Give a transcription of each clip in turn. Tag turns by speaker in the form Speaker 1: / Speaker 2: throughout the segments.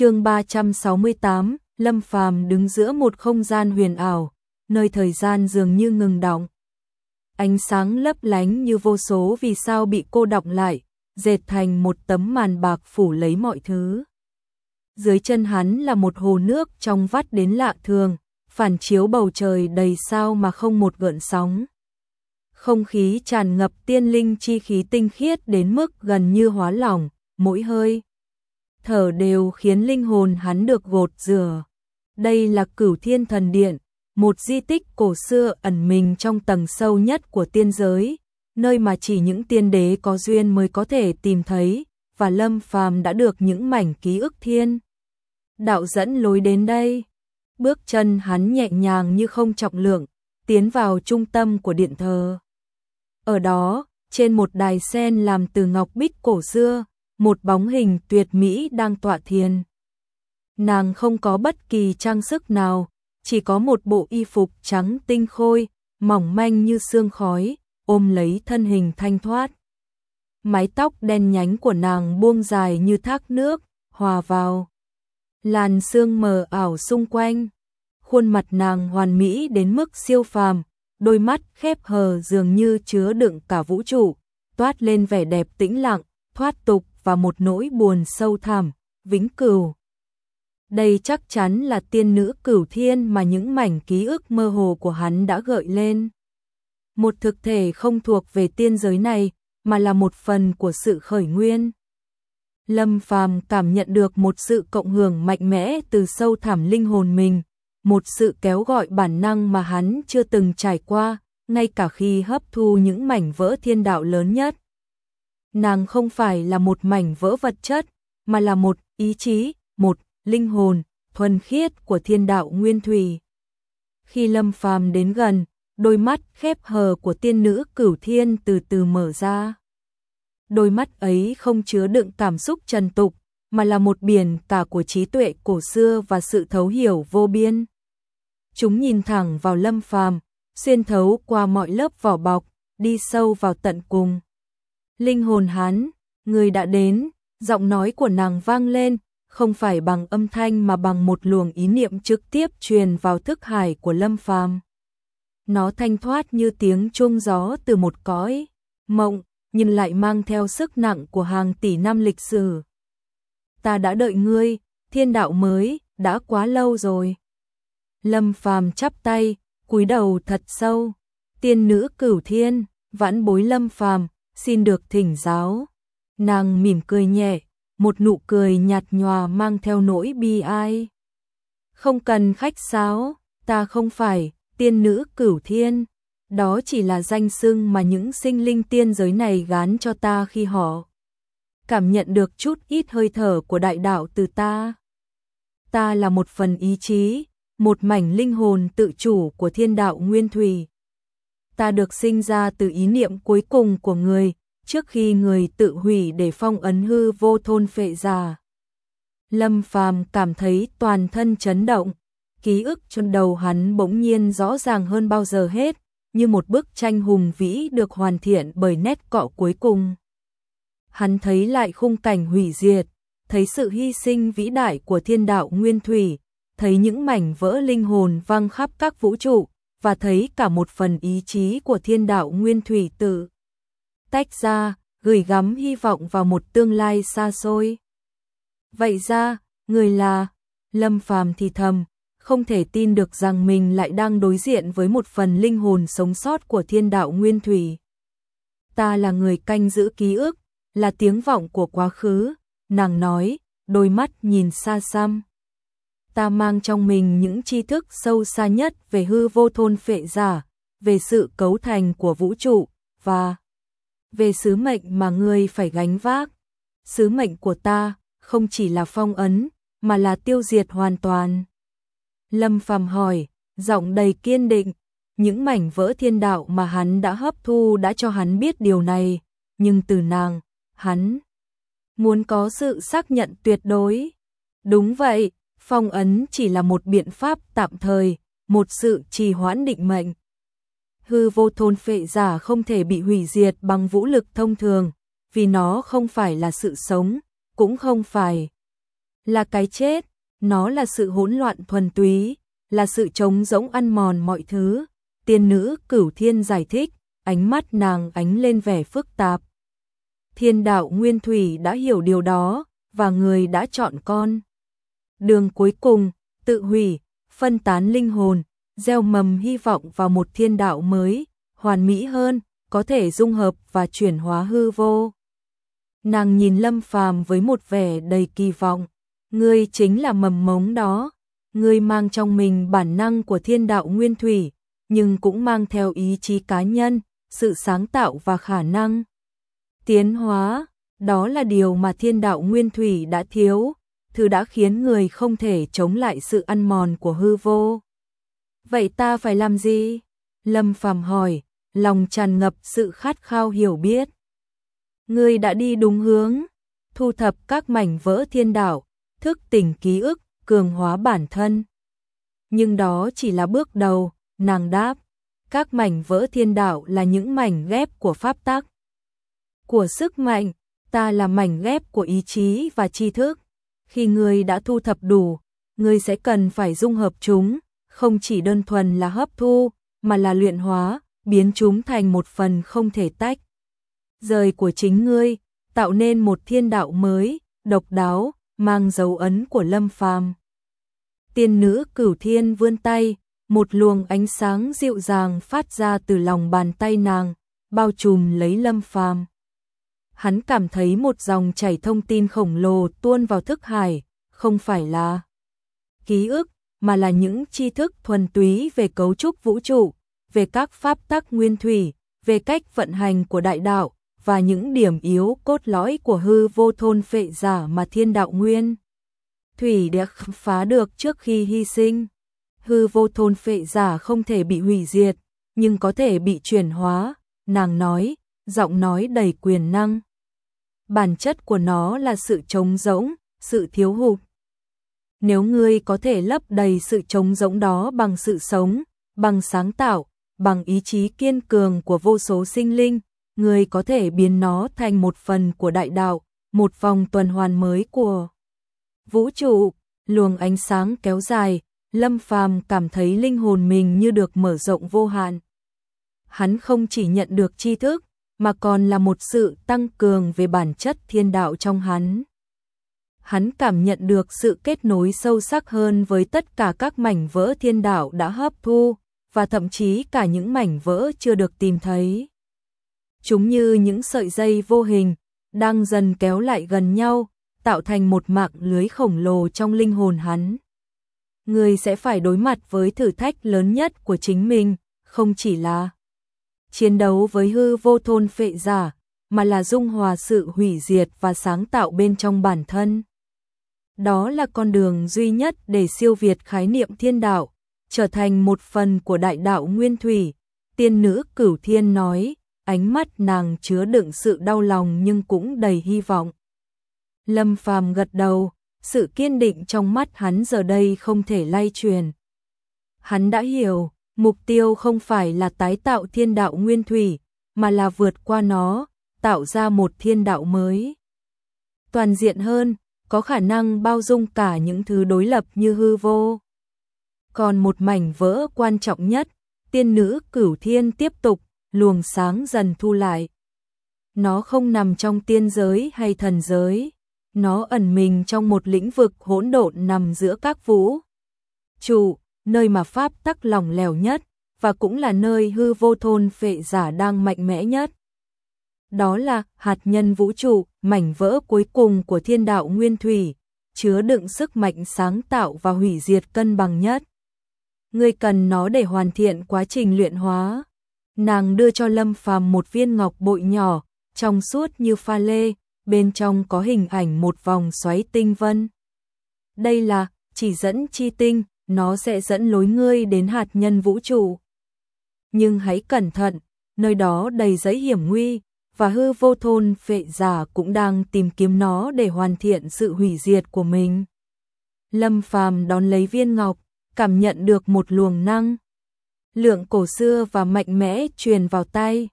Speaker 1: chương 368, Lâm Phàm đứng giữa một không gian huyền ảo, nơi thời gian dường như ngừng đọng. Ánh sáng lấp lánh như vô số vì sao bị cô đọng lại, dệt thành một tấm màn bạc phủ lấy mọi thứ. Dưới chân hắn là một hồ nước trong vắt đến lạ thường, phản chiếu bầu trời đầy sao mà không một gợn sóng. Không khí tràn ngập tiên linh chi khí tinh khiết đến mức gần như hóa lỏng, mỗi hơi thở đều khiến linh hồn hắn được gột rửa. Đây là Cửu Thiên Thần Điện, một di tích cổ xưa ẩn mình trong tầng sâu nhất của tiên giới, nơi mà chỉ những tiên đế có duyên mới có thể tìm thấy, và Lâm Phàm đã được những mảnh ký ức thiên đạo dẫn lối đến đây. Bước chân hắn nhẹ nhàng như không trọng lượng, tiến vào trung tâm của điện thờ. Ở đó, trên một đài sen làm từ ngọc bích cổ xưa, một bóng hình tuyệt mỹ đang tọa thiền. Nàng không có bất kỳ trang sức nào, chỉ có một bộ y phục trắng tinh khôi, mỏng manh như sương khói, ôm lấy thân hình thanh thoát. Mái tóc đen nhánh của nàng buông dài như thác nước, hòa vào. Làn sương mờ ảo xung quanh. Khuôn mặt nàng hoàn mỹ đến mức siêu phàm, đôi mắt khép hờ dường như chứa đựng cả vũ trụ, toát lên vẻ đẹp tĩnh lặng, thoát tục và một nỗi buồn sâu thẳm, vĩnh cửu. Đây chắc chắn là tiên nữ cửu thiên mà những mảnh ký ức mơ hồ của hắn đã gợi lên. Một thực thể không thuộc về tiên giới này, mà là một phần của sự khởi nguyên. Lâm Phàm cảm nhận được một sự cộng hưởng mạnh mẽ từ sâu thẳm linh hồn mình, một sự kéo gọi bản năng mà hắn chưa từng trải qua, ngay cả khi hấp thu những mảnh vỡ thiên đạo lớn nhất. Nàng không phải là một mảnh vỡ vật chất, mà là một ý chí, một linh hồn thuần khiết của thiên đạo nguyên thủy. Khi Lâm Phàm đến gần, đôi mắt khép hờ của tiên nữ Cửu Thiên từ từ mở ra. Đôi mắt ấy không chứa đựng cảm xúc trần tục, mà là một biển cả của trí tuệ cổ xưa và sự thấu hiểu vô biên. Chúng nhìn thẳng vào Lâm Phàm, xuyên thấu qua mọi lớp vỏ bọc, đi sâu vào tận cùng. Linh hồn hắn, người đã đến, giọng nói của nàng vang lên, không phải bằng âm thanh mà bằng một luồng ý niệm trực tiếp truyền vào thức hải của Lâm Phàm. Nó thanh thoát như tiếng chuông gió từ một cõi mộng, nhưng lại mang theo sức nặng của hàng tỷ năm lịch sử. Ta đã đợi ngươi, thiên đạo mới, đã quá lâu rồi. Lâm Phàm chắp tay, cúi đầu thật sâu. Tiên nữ Cửu Thiên, vãn bối Lâm Phàm, xin được thỉnh giáo. Nàng mỉm cười nhẹ, một nụ cười nhạt nhòa mang theo nỗi bi ai. Không cần khách sáo, ta không phải tiên nữ Cửu Thiên, đó chỉ là danh xưng mà những sinh linh tiên giới này gán cho ta khi họ cảm nhận được chút ít hơi thở của đại đạo từ ta. Ta là một phần ý chí, một mảnh linh hồn tự chủ của thiên đạo nguyên thủy. Ta được sinh ra từ ý niệm cuối cùng của người, trước khi người tự hủy để phong ấn hư vô thôn phệ già. Lâm Phàm cảm thấy toàn thân chấn động, ký ức trong đầu hắn bỗng nhiên rõ ràng hơn bao giờ hết, như một bức tranh hùng vĩ được hoàn thiện bởi nét cọ cuối cùng. Hắn thấy lại khung cảnh hủy diệt, thấy sự hy sinh vĩ đại của thiên đạo nguyên thủy, thấy những mảnh vỡ linh hồn văng khắp các vũ trụ, và thấy cả một phần ý chí của thiên đạo nguyên thủy tự tách ra, gửi gắm hy vọng vào một tương lai xa xôi. Vậy ra, người là Lâm Phàm thì thầm, không thể tin được rằng mình lại đang đối diện với một phần linh hồn sống sót của thiên đạo nguyên thủy. Ta là người canh giữ ký ức, là tiếng vọng của quá khứ, nàng nói, đôi mắt nhìn xa xăm. Ta mang trong mình những tri thức sâu xa nhất về hư vô thôn phệ giả, về sự cấu thành của vũ trụ, và về sứ mệnh mà ngươi phải gánh vác. Sứ mệnh của ta không chỉ là phong ấn, mà là tiêu diệt hoàn toàn. Lâm Phàm hỏi, giọng đầy kiên định, những mảnh vỡ thiên đạo mà hắn đã hấp thu đã cho hắn biết điều này, nhưng từ nàng, hắn muốn có sự xác nhận tuyệt đối. Đúng vậy, phong ấn chỉ là một biện pháp tạm thời, một sự trì hoãn định mệnh. Hư vô thôn phệ giả không thể bị hủy diệt bằng vũ lực thông thường, vì nó không phải là sự sống, cũng không phải là cái chết, nó là sự hỗn loạn thuần túy, là sự trống rỗng ăn mòn mọi thứ. Tiên nữ cửu thiên giải thích, ánh mắt nàng ánh lên vẻ phức tạp. Thiên đạo nguyên thủy đã hiểu điều đó, và người đã chọn con. Đường cuối cùng, tự hủy, phân tán linh hồn, gieo mầm hy vọng vào một thiên đạo mới, hoàn mỹ hơn, có thể dung hợp và chuyển hóa hư vô. Nàng nhìn Lâm Phàm với một vẻ đầy kỳ vọng, ngươi chính là mầm mống đó, ngươi mang trong mình bản năng của thiên đạo nguyên thủy, nhưng cũng mang theo ý chí cá nhân, sự sáng tạo và khả năng. Tiến hóa, đó là điều mà thiên đạo nguyên thủy đã thiếu, thứ đã khiến người không thể chống lại sự ăn mòn của hư vô. Vậy ta phải làm gì? Lâm Phàm hỏi, lòng tràn ngập sự khát khao hiểu biết. Ngươi đã đi đúng hướng, thu thập các mảnh vỡ thiên đạo, thức tỉnh ký ức, cường hóa bản thân. Nhưng đó chỉ là bước đầu, nàng đáp. Các mảnh vỡ thiên đạo là những mảnh ghép của pháp tắc. Của sức mạnh, ta là mảnh ghép của ý chí và tri thức. Khi ngươi đã thu thập đủ, ngươi sẽ cần phải dung hợp chúng, không chỉ đơn thuần là hấp thu, mà là luyện hóa, biến chúng thành một phần không thể tách. Rời của chính ngươi, tạo nên một thiên đạo mới, độc đáo, mang dấu ấn của Lâm Phàm. Tiên nữ Cửu Thiên vươn tay, một luồng ánh sáng dịu dàng phát ra từ lòng bàn tay nàng, bao trùm lấy Lâm Phàm. Hắn cảm thấy một dòng chảy thông tin khổng lồ tuôn vào thức hải, không phải là ký ức, mà là những tri thức thuần túy về cấu trúc vũ trụ, về các pháp tắc nguyên thủy, về cách vận hành của đại đạo và những điểm yếu cốt lõi của hư vô thôn phệ giả mà thiên đạo nguyên thủy đã phá được trước khi hy sinh. Hư vô thôn phệ giả không thể bị hủy diệt, nhưng có thể bị chuyển hóa, nàng nói, giọng nói đầy quyền năng. Bản chất của nó là sự trống rỗng, sự thiếu hụt. Nếu ngươi có thể lấp đầy sự trống rỗng đó bằng sự sống, bằng sáng tạo, bằng ý chí kiên cường của vô số sinh linh, ngươi có thể biến nó thành một phần của đại đạo, một vòng tuần hoàn mới của vũ trụ, luồng ánh sáng kéo dài, Lâm Phàm cảm thấy linh hồn mình như được mở rộng vô hạn. Hắn không chỉ nhận được tri thức, mà còn là một sự tăng cường về bản chất thiên đạo trong hắn. Hắn cảm nhận được sự kết nối sâu sắc hơn với tất cả các mảnh vỡ thiên đạo đã hấp thu, và thậm chí cả những mảnh vỡ chưa được tìm thấy. Chúng như những sợi dây vô hình, đang dần kéo lại gần nhau, tạo thành một mạng lưới khổng lồ trong linh hồn hắn. Người sẽ phải đối mặt với thử thách lớn nhất của chính mình, không chỉ là chiến đấu với hư vô thôn phệ giả, mà là dung hòa sự hủy diệt và sáng tạo bên trong bản thân. Đó là con đường duy nhất để siêu việt khái niệm thiên đạo, trở thành một phần của đại đạo nguyên thủy. Tiên nữ cửu thiên nói, ánh mắt nàng chứa đựng sự đau lòng nhưng cũng đầy hy vọng. Lâm Phàm gật đầu, sự kiên định trong mắt hắn giờ đây không thể lay truyền. Hắn đã hiểu, mục tiêu không phải là tái tạo thiên đạo nguyên thủy, mà là vượt qua nó, tạo ra một thiên đạo mới. Toàn diện hơn, có khả năng bao dung cả những thứ đối lập như hư vô. Còn một mảnh vỡ quan trọng nhất, tiên nữ cửu thiên tiếp tục, luồng sáng dần thu lại. Nó không nằm trong tiên giới hay thần giới, nó ẩn mình trong một lĩnh vực hỗn độn nằm giữa các vũ. Trụ, nơi mà pháp tắc lòng lèo nhất, và cũng là nơi hư vô thôn phệ giả đang mạnh mẽ nhất. Đó là hạt nhân vũ trụ, mảnh vỡ cuối cùng của thiên đạo nguyên thủy, chứa đựng sức mạnh sáng tạo và hủy diệt cân bằng nhất. Ngươi cần nó để hoàn thiện quá trình luyện hóa. Nàng đưa cho Lâm Phàm một viên ngọc bội nhỏ, trong suốt như pha lê, bên trong có hình ảnh một vòng xoáy tinh vân. Đây là chỉ dẫn chi tinh, nó sẽ dẫn lối ngươi đến hạt nhân vũ trụ. Nhưng hãy cẩn thận, nơi đó đầy giấy hiểm nguy, và hư vô thôn phệ giả cũng đang tìm kiếm nó để hoàn thiện sự hủy diệt của mình. Lâm Phàm đón lấy viên ngọc, cảm nhận được một luồng năng. Lượng cổ xưa và mạnh mẽ truyền vào tay.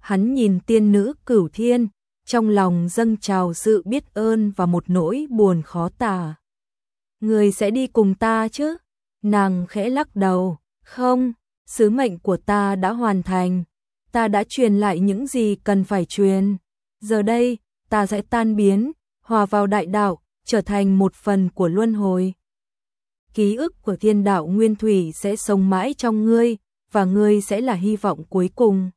Speaker 1: Hắn nhìn tiên nữ cửu thiên, trong lòng dâng trào sự biết ơn và một nỗi buồn khó tả. Người sẽ đi cùng ta chứ? Nàng khẽ lắc đầu, không, sứ mệnh của ta đã hoàn thành. Ta đã truyền lại những gì cần phải truyền. Giờ đây, ta sẽ tan biến, hòa vào đại đạo, trở thành một phần của luân hồi. Ký ức của thiên đạo nguyên thủy sẽ sống mãi trong ngươi, và ngươi sẽ là hy vọng cuối cùng.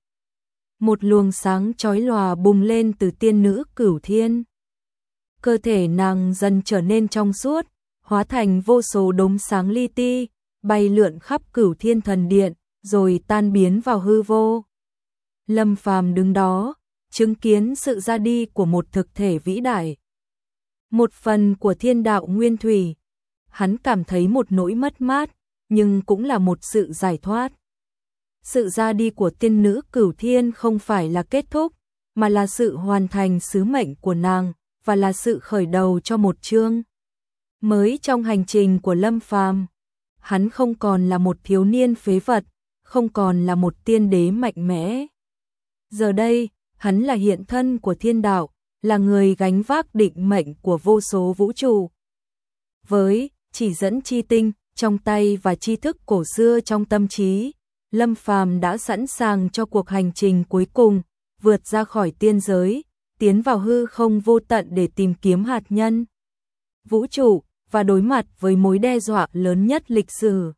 Speaker 1: Một luồng sáng chói lòa bùng lên từ tiên nữ cửu thiên. Cơ thể nàng dần trở nên trong suốt, hóa thành vô số đốm sáng li ti, bay lượn khắp cửu thiên thần điện, rồi tan biến vào hư vô. Lâm Phàm đứng đó, chứng kiến sự ra đi của một thực thể vĩ đại. Một phần của thiên đạo nguyên thủy, hắn cảm thấy một nỗi mất mát, nhưng cũng là một sự giải thoát. Sự ra đi của tiên nữ cửu thiên không phải là kết thúc, mà là sự hoàn thành sứ mệnh của nàng, và là sự khởi đầu cho một chương. Mới trong hành trình của Lâm Phàm, hắn không còn là một thiếu niên phế vật, không còn là một tiên đế mạnh mẽ. Giờ đây, hắn là hiện thân của thiên đạo, là người gánh vác định mệnh của vô số vũ trụ. Với chỉ dẫn chi tinh trong tay và tri thức cổ xưa trong tâm trí, Lâm Phàm đã sẵn sàng cho cuộc hành trình cuối cùng, vượt ra khỏi tiên giới, tiến vào hư không vô tận để tìm kiếm hạt nhân. Vũ trụ và đối mặt với mối đe dọa lớn nhất lịch sử.